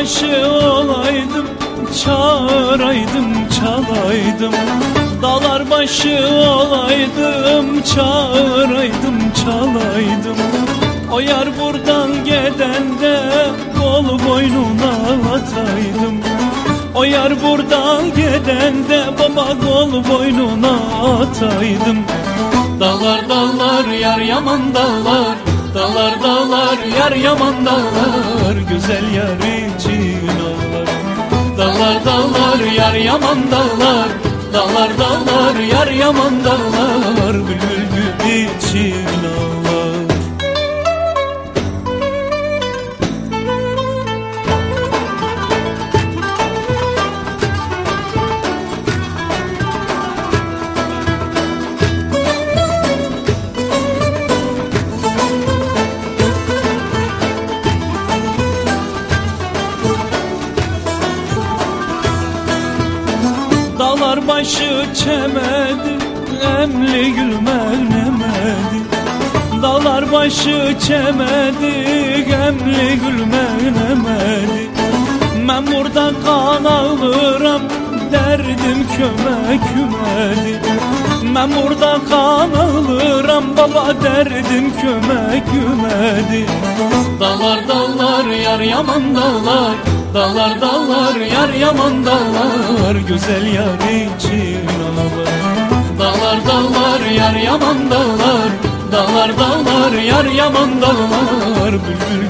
başı olaydım Çağıraydım çalaydım. Dağlar başı olaydım Çağıraydım çalaydım. O yar buradan gedende Kol boynuna ataydım. O yar buradan gedende Baba kol boynuna ataydım. Dağlar dağlar yar yaman dağlar Dağlar dağlar yar yaman dağlar Güzel yar için ağlar. Dağlar dağlar yar yaman dağlar Dağlar dağlar yar yaman dağlar Bülbül gül için ağlar Dağlar başı çemedi Emli gül mevnemedi Dağlar başı çemedi Emli gül mevnemedi Ben burada kan ağlıram Derdim kömek kümedi. Ben burada kan ağlıram Baba derdim kömek kümedi. Dağlar dağlar yar yaman dağlar Dağlar dağlar yar yaman dağlar Güzel yar için ağlar Dağlar dağlar yar yaman dağlar Dağlar dağlar yar yaman dağlar Bülbül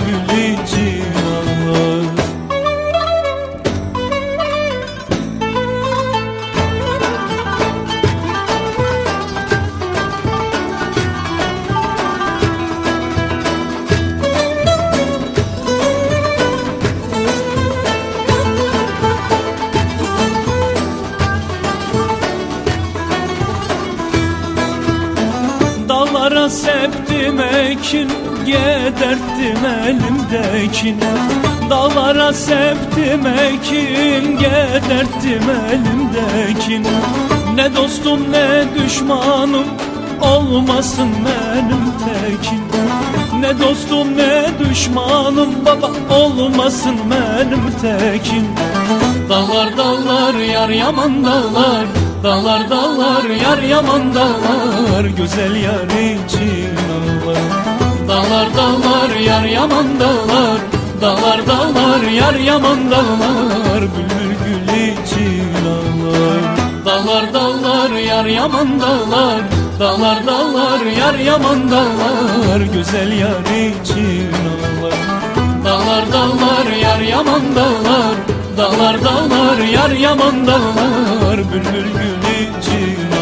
septim ekin Gederttim elimdekin Dağlara septim ekin Gederttim elimdekin Ne dostum ne düşmanım Olmasın benim tekin Ne dostum ne düşmanım Baba olmasın benim tekin Dağlar dağlar yar yaman dağlar Dağlar dağlar yar yaman dağlar Güzel yar için ağlar. Dağlar dağlar yar yaman dağlar Dağlar dağlar yar yaman dağlar Bülbül gül için ağlar. Dağlar dağlar yar yaman dağlar Dağlar dağlar yar yaman dağlar Güzel yar için ağlar. Dağlar dağlar yar yaman dağlar Dağlar dağlar yar yaman dağlar Bülbül gül için